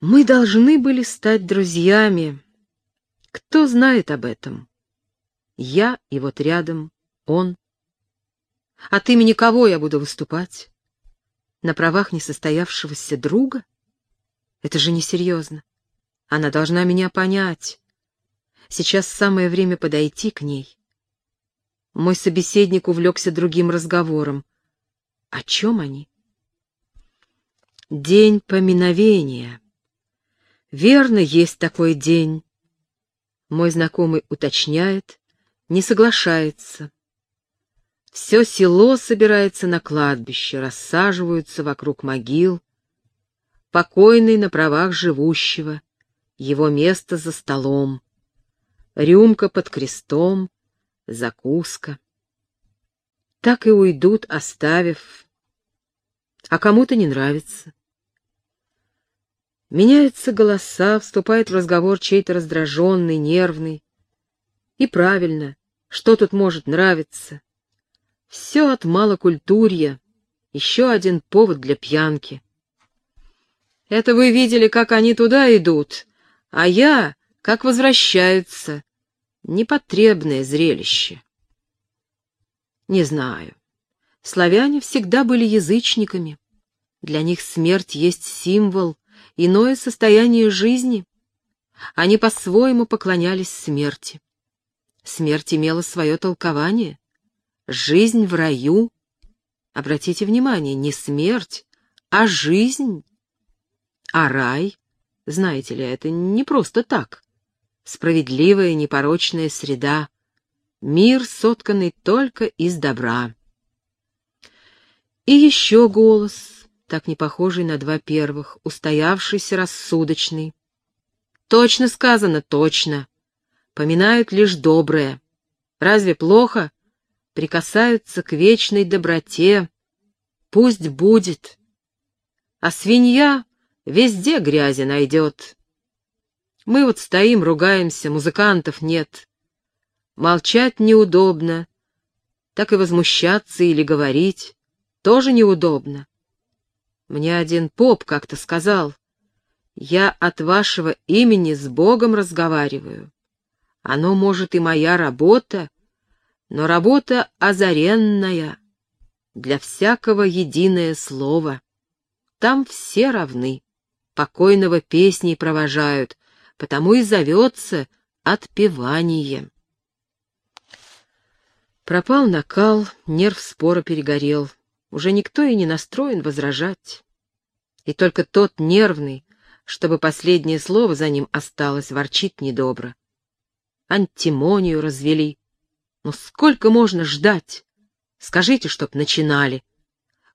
Мы должны были стать друзьями. Кто знает об этом? Я и вот рядом он. От имени кого я буду выступать? На правах несостоявшегося друга? Это же несерьезно. Она должна меня понять. Сейчас самое время подойти к ней. Мой собеседник увлекся другим разговором. О чем они? День поминовения. Верно, есть такой день. Мой знакомый уточняет, не соглашается. Все село собирается на кладбище, рассаживаются вокруг могил. Покойный на правах живущего, его место за столом. Рюмка под крестом, закуска. Так и уйдут, оставив. А кому-то не нравится. Меняются голоса, вступает в разговор чей-то раздраженный, нервный. И правильно, что тут может нравиться? Все от малокультурья, еще один повод для пьянки. Это вы видели, как они туда идут, а я, как возвращаются. Непотребное зрелище. Не знаю. Славяне всегда были язычниками. Для них смерть есть символ, иное состояние жизни. Они по-своему поклонялись смерти. Смерть имела свое толкование. Жизнь в раю. Обратите внимание, не смерть, а жизнь. А рай, знаете ли, это не просто так. Справедливая, непорочная среда. Мир, сотканный только из добра. И еще голос, так не похожий на два первых, устоявшийся, рассудочный. Точно сказано, точно. Поминают лишь доброе. Разве плохо? Прикасаются к вечной доброте. Пусть будет. А свинья везде грязи найдет. Мы вот стоим, ругаемся, музыкантов нет. Молчать неудобно, так и возмущаться или говорить тоже неудобно. Мне один поп как-то сказал, «Я от вашего имени с Богом разговариваю. Оно, может, и моя работа, но работа озаренная, для всякого единое слово. Там все равны, покойного песней провожают, потому и зовется отпевание». Пропал накал, нерв спора перегорел. Уже никто и не настроен возражать. И только тот нервный, чтобы последнее слово за ним осталось, ворчит недобро. Антимонию развели. Ну сколько можно ждать? Скажите, чтоб начинали.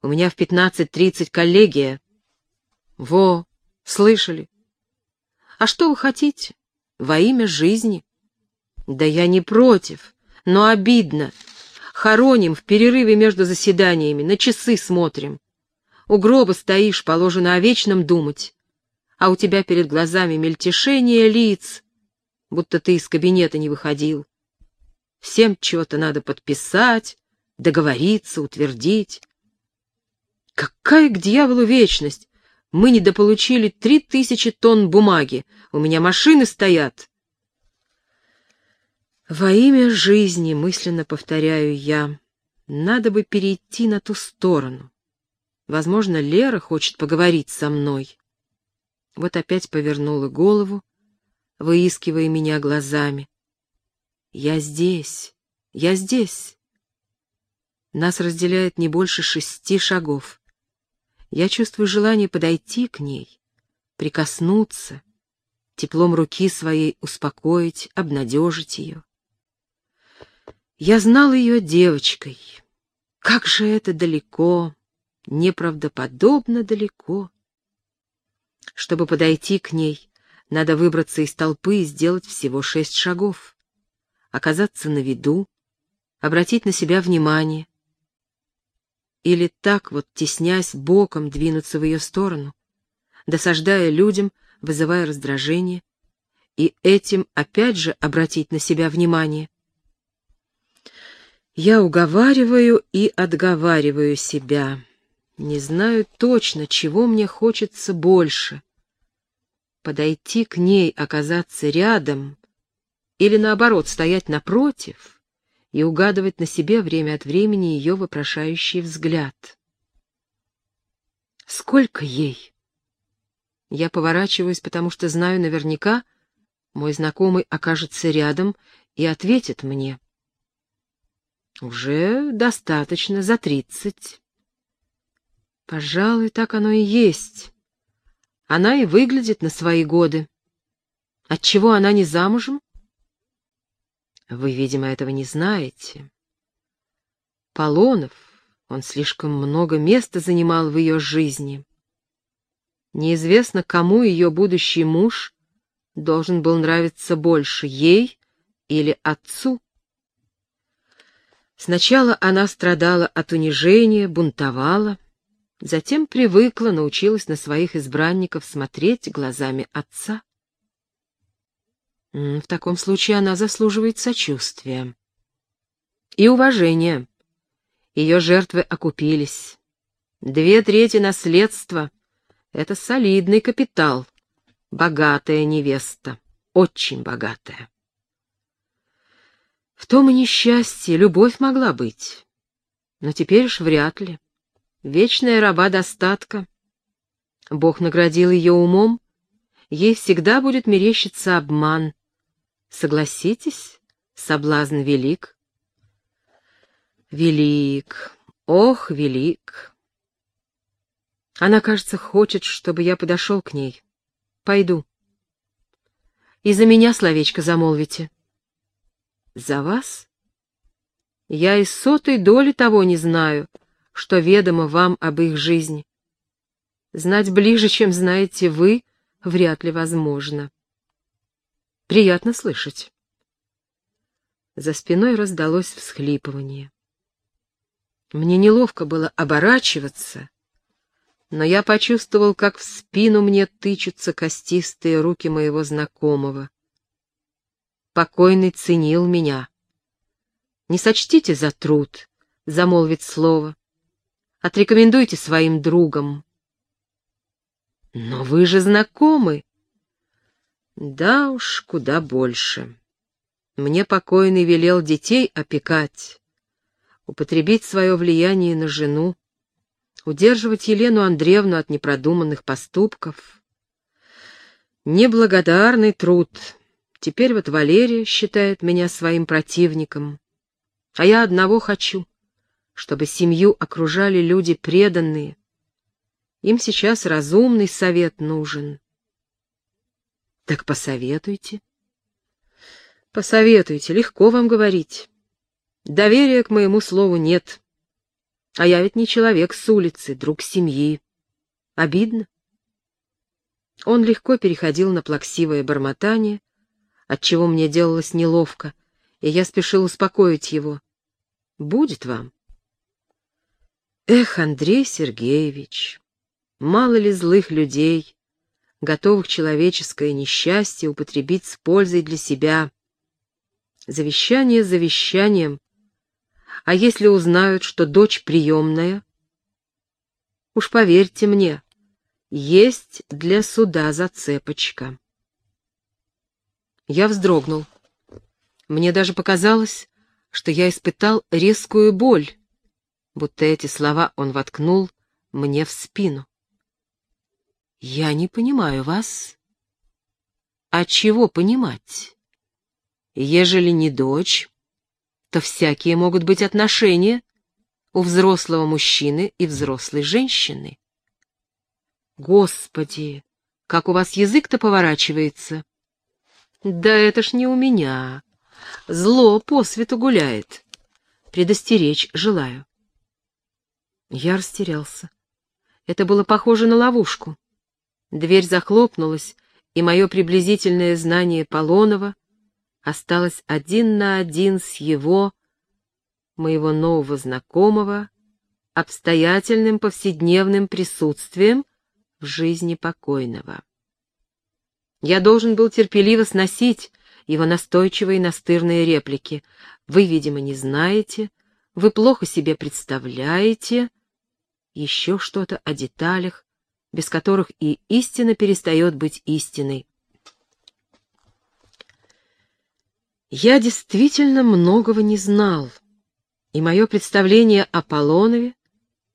У меня в пятнадцать тридцать коллегия. Во, слышали? А что вы хотите? Во имя жизни. Да я не против, но обидно. Хороним в перерыве между заседаниями, на часы смотрим. У гроба стоишь, положено о вечном думать, а у тебя перед глазами мельтешение лиц, будто ты из кабинета не выходил. Всем чего-то надо подписать, договориться, утвердить. Какая к дьяволу вечность? Мы недополучили три тысячи тонн бумаги, у меня машины стоят. Во имя жизни, мысленно повторяю я, надо бы перейти на ту сторону. Возможно, Лера хочет поговорить со мной. Вот опять повернула голову, выискивая меня глазами. Я здесь, я здесь. Нас разделяет не больше шести шагов. Я чувствую желание подойти к ней, прикоснуться, теплом руки своей успокоить, обнадежить ее. Я знал ее девочкой. Как же это далеко, неправдоподобно далеко. Чтобы подойти к ней, надо выбраться из толпы и сделать всего шесть шагов. Оказаться на виду, обратить на себя внимание. Или так вот, теснясь боком, двинуться в ее сторону, досаждая людям, вызывая раздражение, и этим опять же обратить на себя внимание. Я уговариваю и отговариваю себя. Не знаю точно, чего мне хочется больше. подойти к ней, оказаться рядом, или наоборот, стоять напротив и угадывать на себе время от времени ее вопрошающий взгляд. Сколько ей? Я поворачиваюсь, потому что знаю наверняка, мой знакомый окажется рядом и ответит мне. Уже достаточно, за тридцать. Пожалуй, так оно и есть. Она и выглядит на свои годы. Отчего она не замужем? Вы, видимо, этого не знаете. Полонов, он слишком много места занимал в ее жизни. Неизвестно, кому ее будущий муж должен был нравиться больше, ей или отцу. Сначала она страдала от унижения, бунтовала, затем привыкла, научилась на своих избранников смотреть глазами отца. В таком случае она заслуживает сочувствия и уважения. Ее жертвы окупились. Две трети наследства — это солидный капитал, богатая невеста, очень богатая. В том и несчастье любовь могла быть, но теперь уж вряд ли. Вечная раба достатка. Бог наградил ее умом, ей всегда будет мерещиться обман — Согласитесь, соблазн велик. Велик, ох, велик. Она, кажется, хочет, чтобы я подошел к ней. Пойду. И за меня словечко замолвите. За вас? Я и сотой доли того не знаю, что ведомо вам об их жизни. Знать ближе, чем знаете вы, вряд ли возможно. Приятно слышать. За спиной раздалось всхлипывание. Мне неловко было оборачиваться, но я почувствовал, как в спину мне тычутся костистые руки моего знакомого. Покойный ценил меня. Не сочтите за труд, замолвить слово. Отрекомендуйте своим другом. Но вы же знакомы, да уж, куда больше. Мне покойный велел детей опекать, употребить свое влияние на жену, удерживать Елену Андреевну от непродуманных поступков. Неблагодарный труд. Теперь вот Валерия считает меня своим противником. А я одного хочу, чтобы семью окружали люди преданные. Им сейчас разумный совет нужен. Так посоветуйте. Посоветуйте, легко вам говорить. Доверия к моему слову нет. А я ведь не человек с улицы, друг семьи. Обидно. Он легко переходил на плаксивое бормотание, отчего мне делалось неловко, и я спешил успокоить его. Будет вам. Эх, Андрей Сергеевич, мало ли злых людей, готовых человеческое несчастье употребить с пользой для себя. Завещание завещанием. А если узнают, что дочь приемная? Уж поверьте мне, есть для суда зацепочка. Я вздрогнул. Мне даже показалось, что я испытал резкую боль, будто эти слова он воткнул мне в спину. Я не понимаю вас. А чего понимать? Ежели не дочь, то всякие могут быть отношения у взрослого мужчины и взрослой женщины. Господи, как у вас язык-то поворачивается? Да это ж не у меня. Зло по свету гуляет. Предостеречь желаю. Я растерялся. Это было похоже на ловушку. Дверь захлопнулась, и мое приблизительное знание Полонова осталось один на один с его, моего нового знакомого, обстоятельным повседневным присутствием в жизни покойного. Я должен был терпеливо сносить его настойчивые настырные реплики. Вы, видимо, не знаете, вы плохо себе представляете, еще что-то о деталях, без которых и истина перестает быть истиной. Я действительно многого не знал, и мое представление о Полонове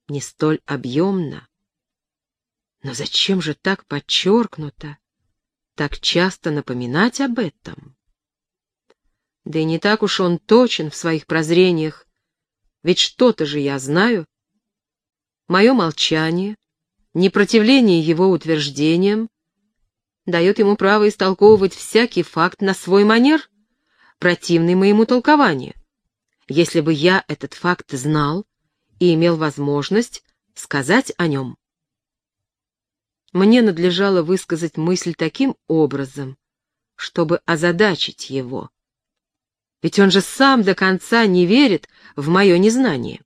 не столь объемно. Но зачем же так подчеркнуто, так часто напоминать об этом? Да и не так уж он точен в своих прозрениях, ведь что-то же я знаю. Мое молчание, непротивление его утверждениям дает ему право истолковывать всякий факт на свой манер, противный моему толкованию. Если бы я этот факт знал и имел возможность сказать о нем, мне надлежало высказать мысль таким образом, чтобы озадачить его. Ведь он же сам до конца не верит в мое незнание.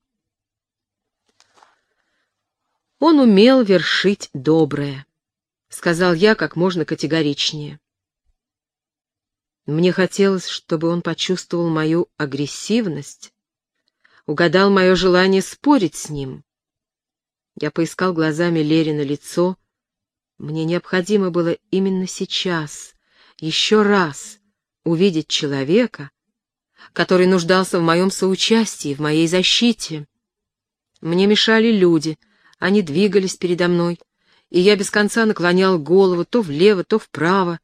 Он умел вершить доброе, — сказал я как можно категоричнее. Мне хотелось, чтобы он почувствовал мою агрессивность, угадал мое желание спорить с ним. Я поискал глазами Лерина лицо, мне необходимо было именно сейчас, еще раз, увидеть человека, который нуждался в моем соучастии, в моей защите. Мне мешали люди, они двигались передо мной, и я без конца наклонял голову то влево, то вправо.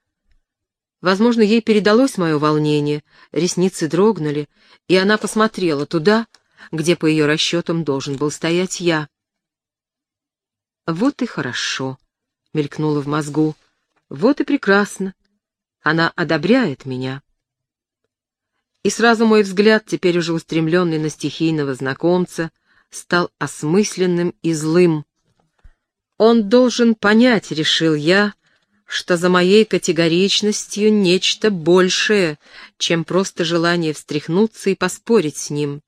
Возможно, ей передалось мое волнение, ресницы дрогнули, и она посмотрела туда, где, по ее расчетам, должен был стоять я. Вот и хорошо мелькнуло в мозгу. Вот и прекрасно. Она одобряет меня. И сразу мой взгляд, теперь уже устремленный на стихийного знакомца, стал осмысленным и злым. Он должен понять, решил я, что за моей категоричностью нечто большее, чем просто желание встряхнуться и поспорить с ним.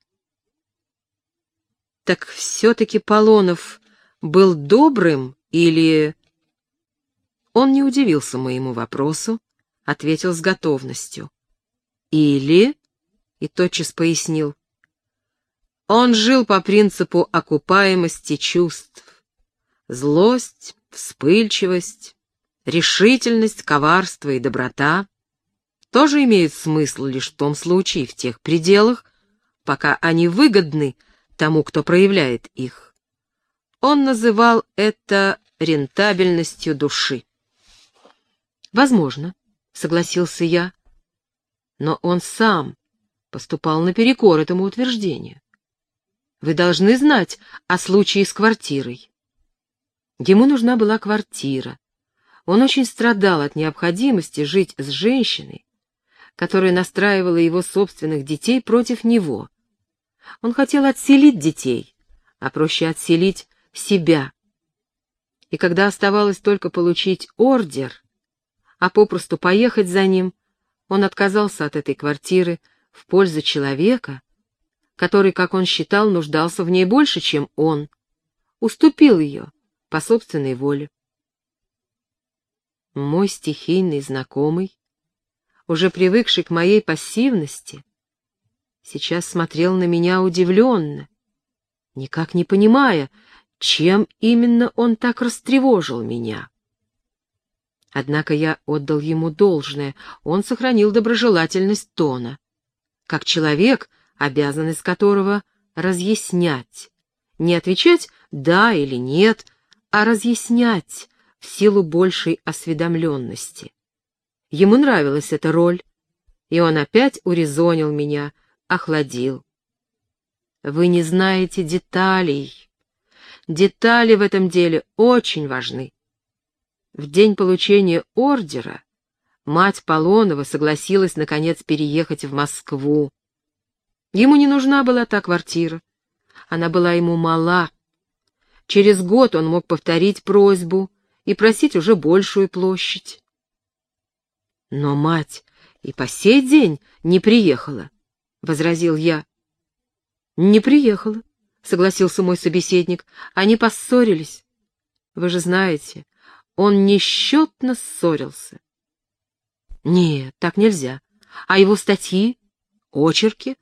Так все-таки Полонов был добрым или он не удивился моему вопросу, ответил с готовностью. Или, и тотчас пояснил, он жил по принципу окупаемости чувств. Злость, вспыльчивость, решительность, коварство и доброта тоже имеют смысл лишь в том случае, в тех пределах, пока они выгодны тому, кто проявляет их. Он называл это рентабельностью души. Возможно, согласился я. Но он сам поступал наперекор этому утверждению. Вы должны знать о случае с квартирой. Ему нужна была квартира. Он очень страдал от необходимости жить с женщиной, которая настраивала его собственных детей против него. Он хотел отселить детей, а проще отселить себя. И когда оставалось только получить ордер, а попросту поехать за ним, он отказался от этой квартиры в пользу человека, который, как он считал, нуждался в ней больше, чем он, уступил ее по собственной воле. Мой стихийный знакомый, уже привыкший к моей пассивности, сейчас смотрел на меня удивленно, никак не понимая, чем именно он так растревожил меня. Однако я отдал ему должное, он сохранил доброжелательность тона. Как человек, обязанность которого — разъяснять. Не отвечать «да» или «нет», а разъяснять в силу большей осведомленности. Ему нравилась эта роль, и он опять урезонил меня, охладил. Вы не знаете деталей. Детали в этом деле очень важны. В день получения ордера мать Полонова согласилась, наконец, переехать в Москву. Ему не нужна была та квартира. Она была ему мала. Через год он мог повторить просьбу и просить уже большую площадь. Но мать и по сей день не приехала, — возразил я. — Не приехала, — согласился мой собеседник. Они поссорились. Вы же знаете, он несчетно ссорился. Нет, так нельзя. А его статьи? Очерки?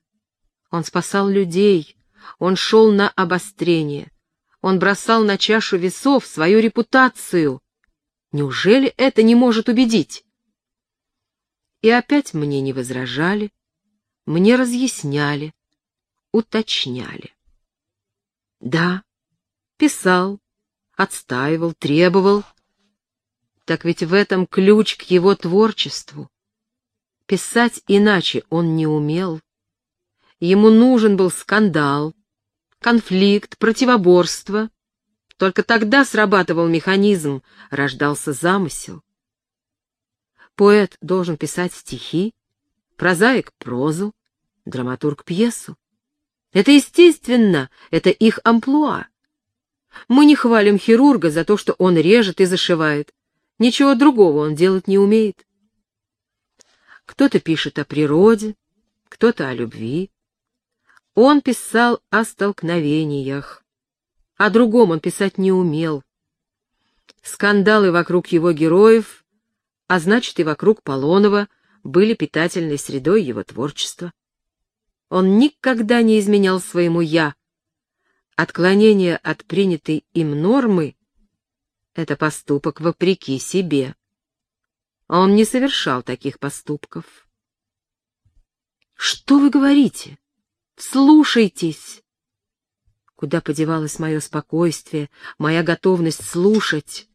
Он спасал людей. Он шел на обострение. Он бросал на чашу весов свою репутацию. Неужели это не может убедить? И опять мне не возражали, мне разъясняли, уточняли. Да, писал, отстаивал, требовал. Так ведь в этом ключ к его творчеству. Писать иначе он не умел. Ему нужен был скандал, конфликт, противоборство. Только тогда срабатывал механизм, рождался замысел. Поэт должен писать стихи, прозаик — прозу, драматург — пьесу. Это естественно, это их амплуа. Мы не хвалим хирурга за то, что он режет и зашивает. Ничего другого он делать не умеет. Кто-то пишет о природе, кто-то о любви. Он писал о столкновениях. О другом он писать не умел. Скандалы вокруг его героев, а значит и вокруг Полонова, были питательной средой его творчества. Он никогда не изменял своему «я». Отклонение от принятой им нормы — это поступок вопреки себе. Он не совершал таких поступков. «Что вы говорите? Слушайтесь!» Куда подевалось мое спокойствие, моя готовность слушать?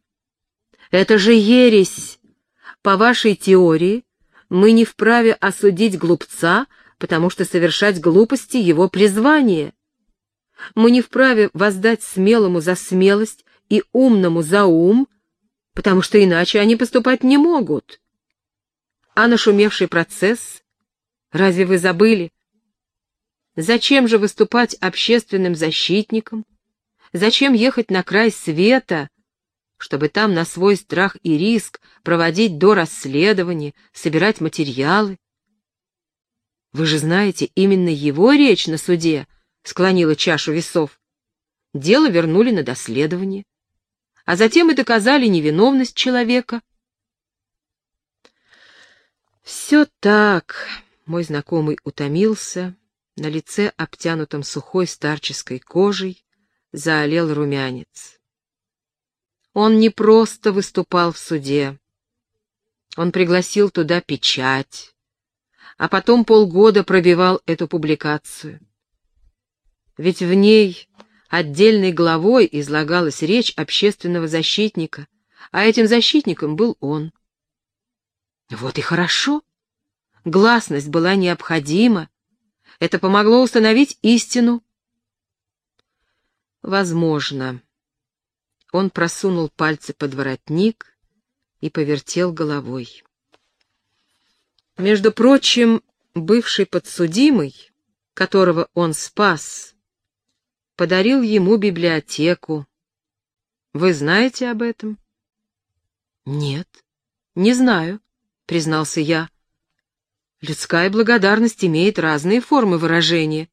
Это же ересь! По вашей теории мы не вправе осудить глупца, потому что совершать глупости — его призвание. Мы не вправе воздать смелому за смелость и умному за ум, потому что иначе они поступать не могут. А нашумевший процесс? Разве вы забыли? Зачем же выступать общественным защитником? Зачем ехать на край света, чтобы там на свой страх и риск проводить до расследования, собирать материалы? Вы же знаете, именно его речь на суде склонила чашу весов. Дело вернули на доследование, а затем и доказали невиновность человека. Все так, мой знакомый утомился, на лице, обтянутом сухой старческой кожей, заолел румянец. Он не просто выступал в суде. Он пригласил туда печать, а потом полгода пробивал эту публикацию. Ведь в ней отдельной главой излагалась речь общественного защитника, а этим защитником был он. Вот и хорошо. Гласность была необходима, это помогло установить истину. Возможно. Он просунул пальцы под воротник и повертел головой. Между прочим, бывший подсудимый, которого он спас, подарил ему библиотеку. Вы знаете об этом? Нет, не знаю, признался я. Людская благодарность имеет разные формы выражения.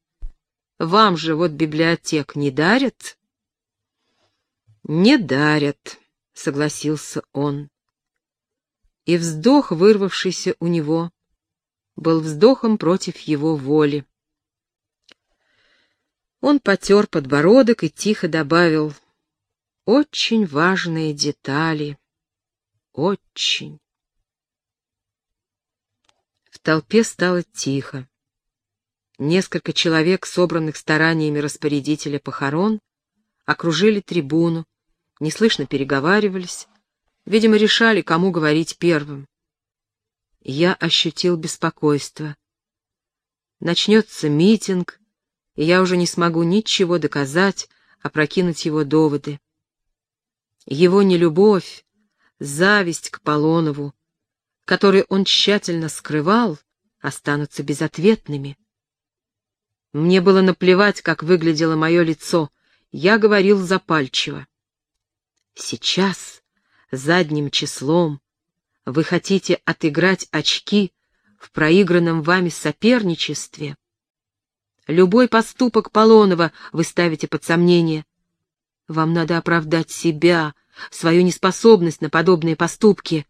Вам же вот библиотек не дарят? Не дарят, согласился он. И вздох, вырвавшийся у него, был вздохом против его воли. Он потер подбородок и тихо добавил, «Очень важные детали, очень» толпе стало тихо. Несколько человек, собранных стараниями распорядителя похорон, окружили трибуну, неслышно переговаривались, видимо, решали, кому говорить первым. Я ощутил беспокойство. Начнется митинг, и я уже не смогу ничего доказать, опрокинуть его доводы. Его нелюбовь, зависть к Полонову, которые он тщательно скрывал, останутся безответными. Мне было наплевать, как выглядело мое лицо, я говорил запальчиво. Сейчас, задним числом, вы хотите отыграть очки в проигранном вами соперничестве. Любой поступок Полонова вы ставите под сомнение. Вам надо оправдать себя, свою неспособность на подобные поступки.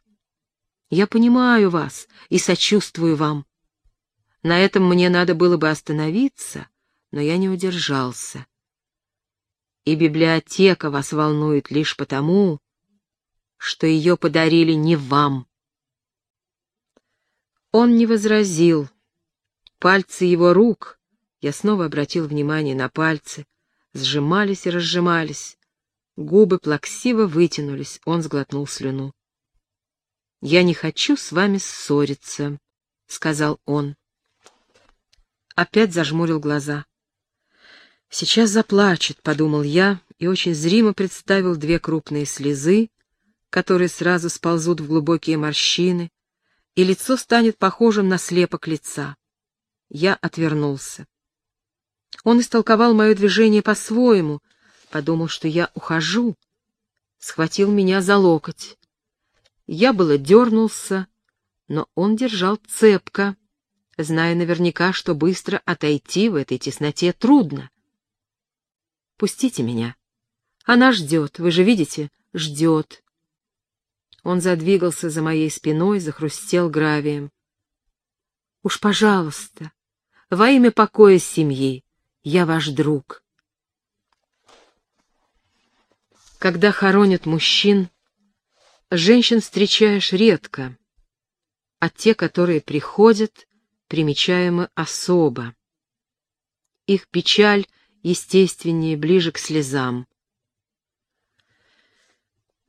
Я понимаю вас и сочувствую вам. На этом мне надо было бы остановиться, но я не удержался. и библиотека вас волнует лишь потому, что ее подарили не вам. Он не возразил. Пальцы его рук, я снова обратил внимание на пальцы, сжимались и разжимались. Губы плаксиво вытянулись, он сглотнул слюну. «Я не хочу с вами ссориться», — сказал он. Опять зажмурил глаза. «Сейчас заплачет», — подумал я, и очень зримо представил две крупные слезы, которые сразу сползут в глубокие морщины, и лицо станет похожим на слепок лица. Я отвернулся. Он истолковал мое движение по-своему, подумал, что я ухожу, схватил меня за локоть. Я было дернулся, но он держал цепко, зная наверняка, что быстро отойти в этой тесноте трудно. «Пустите меня. Она ждет, вы же видите, ждет». Он задвигался за моей спиной, захрустел гравием. «Уж, пожалуйста, во имя покоя семьи, я ваш друг». Когда хоронят мужчин, женщин встречаешь редко, а те, которые приходят, примечаемы особо. Их печаль естественнее, ближе к слезам.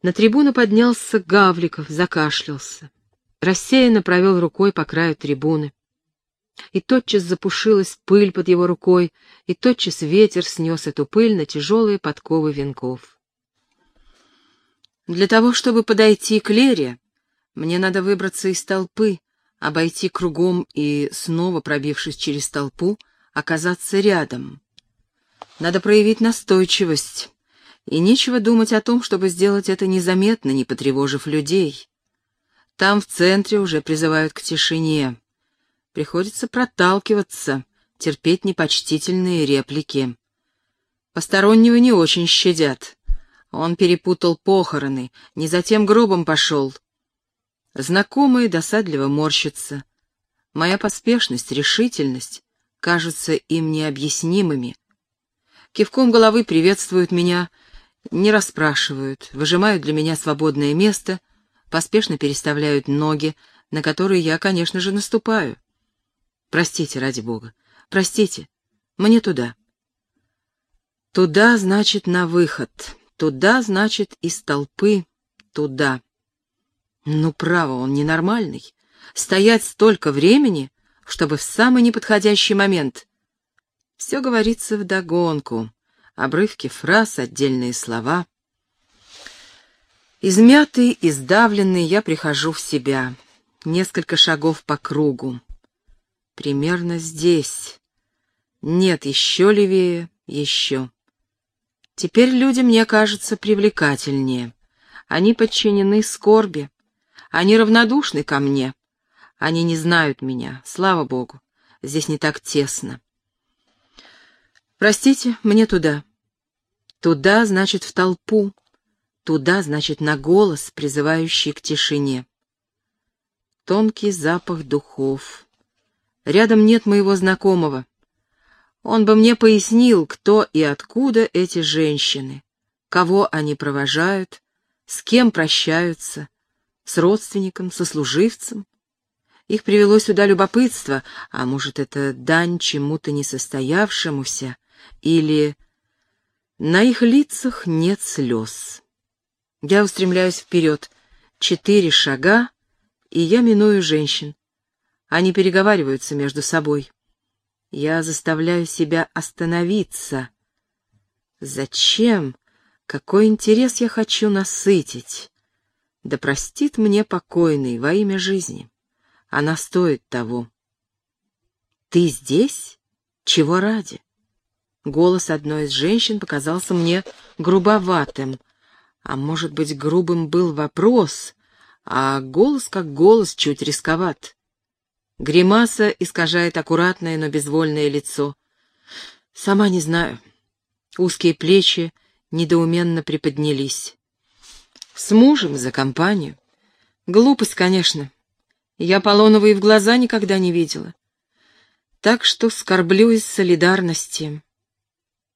На трибуну поднялся Гавликов, закашлялся. Рассеянно провел рукой по краю трибуны. И тотчас запушилась пыль под его рукой, и тотчас ветер снес эту пыль на тяжелые подковы венков. Для того, чтобы подойти к Лере, мне надо выбраться из толпы, обойти кругом и, снова пробившись через толпу, оказаться рядом. Надо проявить настойчивость, и нечего думать о том, чтобы сделать это незаметно, не потревожив людей. Там в центре уже призывают к тишине. Приходится проталкиваться, терпеть непочтительные реплики. Постороннего не очень щадят. Он перепутал похороны, не за тем гробом пошел. Знакомые досадливо морщатся. Моя поспешность, решительность кажутся им необъяснимыми. Кивком головы приветствуют меня, не расспрашивают, выжимают для меня свободное место, поспешно переставляют ноги, на которые я, конечно же, наступаю. Простите, ради бога, простите, мне туда. Туда, значит, на выход, туда, значит, из толпы, туда. Ну, право, он ненормальный. Стоять столько времени, чтобы в самый неподходящий момент. Все говорится вдогонку. Обрывки фраз, отдельные слова. Измятый, издавленный, я прихожу в себя. Несколько шагов по кругу. Примерно здесь. Нет, еще левее, еще. Теперь люди мне кажутся привлекательнее. Они подчинены скорби, они равнодушны ко мне. Они не знают меня, слава богу. Здесь не так тесно. Простите, мне туда. Туда, значит, в толпу. Туда, значит, на голос, призывающий к тишине. Тонкий запах духов. Рядом нет моего знакомого. Он бы мне пояснил, кто и откуда эти женщины, кого они провожают, с кем прощаются, с родственником, со служивцем. Их привело сюда любопытство, а может, это дань чему-то несостоявшемуся, или на их лицах нет слез. Я устремляюсь вперед. Четыре шага, и я миную женщин. Они переговариваются между собой. Я заставляю себя остановиться. Зачем? Какой интерес я хочу насытить? Да простит мне покойный во имя жизни. Она стоит того. Ты здесь? Чего ради? Голос одной из женщин показался мне грубоватым. А может быть, грубым был вопрос, а голос как голос чуть рисковат. Гримаса искажает аккуратное, но безвольное лицо. Сама не знаю. Узкие плечи недоуменно приподнялись. С мужем за компанию. Глупость, конечно. Я Полонова и в глаза никогда не видела. Так что скорблю из солидарности.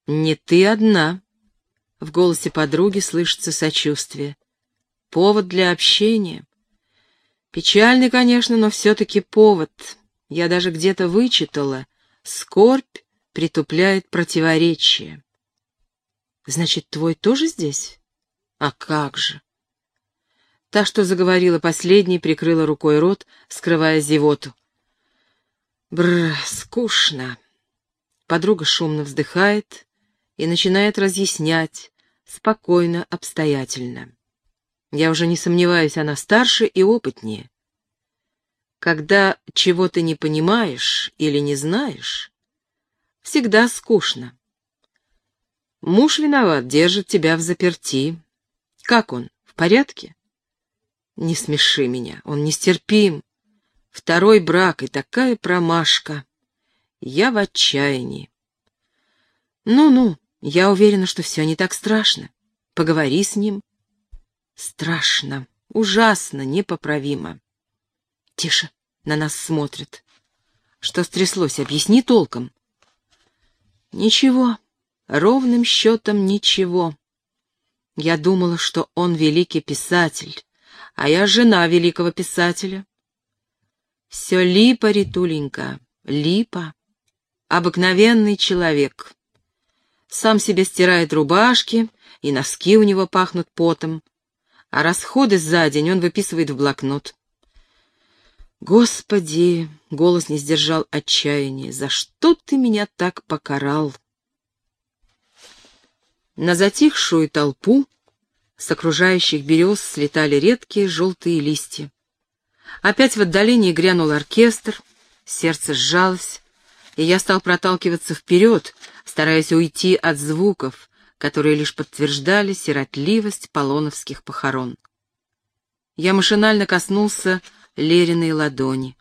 Не ты одна. В голосе подруги слышится сочувствие. Повод для общения. Печальный, конечно, но все-таки повод. Я даже где-то вычитала. Скорбь притупляет противоречие. Значит, твой тоже здесь? А как же? Та, что заговорила последней, прикрыла рукой рот, скрывая зевоту. Бр, скучно. Подруга шумно вздыхает и начинает разъяснять, спокойно, обстоятельно. Я уже не сомневаюсь, она старше и опытнее. Когда чего ты не понимаешь или не знаешь, всегда скучно. Муж виноват, держит тебя в заперти. Как он, в порядке? Не смеши меня, он нестерпим. Второй брак и такая промашка. Я в отчаянии. Ну-ну, я уверена, что все не так страшно. Поговори с ним. Страшно, ужасно, непоправимо. Тише, на нас смотрят. Что стряслось, объясни толком. Ничего, ровным счетом ничего. Я думала, что он великий писатель, а я жена великого писателя. Все липа, Ритуленька, липа. Обыкновенный человек. Сам себе стирает рубашки, и носки у него пахнут потом, а расходы за день он выписывает в блокнот. Господи, голос не сдержал отчаяния, за что ты меня так покарал? На затихшую толпу с окружающих берез слетали редкие желтые листья. Опять в отдалении грянул оркестр, сердце сжалось, и я стал проталкиваться вперед, стараясь уйти от звуков, которые лишь подтверждали сиротливость полоновских похорон. Я машинально коснулся Лериной ладони.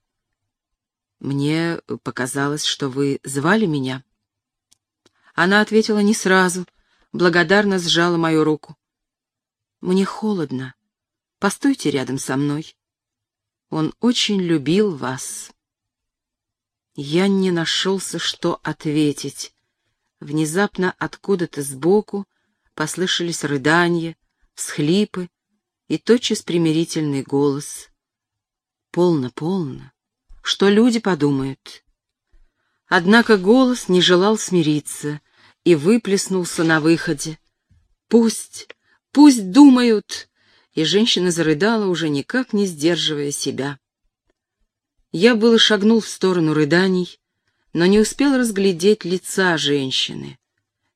«Мне показалось, что вы звали меня». Она ответила не сразу, благодарно сжала мою руку. «Мне холодно. Постойте рядом со мной. Он очень любил вас». Я не нашелся, что ответить. Внезапно откуда-то сбоку послышались рыдания, всхлипы и тотчас примирительный голос. «Полно, полно. Что люди подумают?» Однако голос не желал смириться и выплеснулся на выходе. «Пусть, пусть думают!» И женщина зарыдала, уже никак не сдерживая себя. Я было шагнул в сторону рыданий, но не успел разглядеть лица женщины.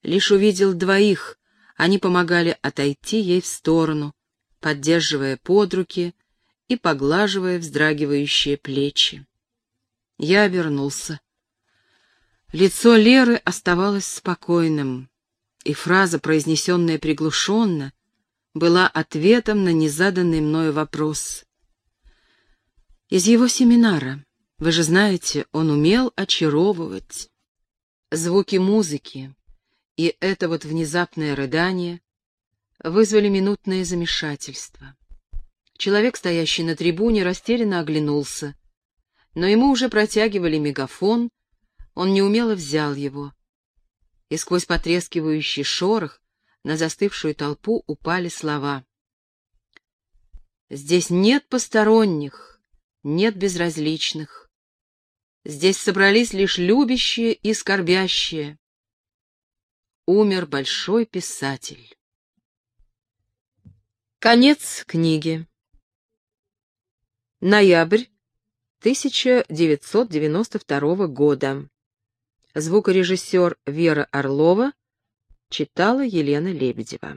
Лишь увидел двоих, они помогали отойти ей в сторону, поддерживая под руки и поглаживая вздрагивающие плечи. Я обернулся. Лицо Леры оставалось спокойным, и фраза, произнесенная приглушенно, была ответом на незаданный мною вопрос. Из его семинара. Вы же знаете, он умел очаровывать. Звуки музыки и это вот внезапное рыдание вызвали минутное замешательство. Человек, стоящий на трибуне, растерянно оглянулся, но ему уже протягивали мегафон, он неумело взял его. И сквозь потрескивающий шорох на застывшую толпу упали слова. «Здесь нет посторонних, нет безразличных. Здесь собрались лишь любящие и скорбящие. Умер большой писатель. Конец книги. Ноябрь 1992 года. Звукорежиссер Вера Орлова читала Елена Лебедева.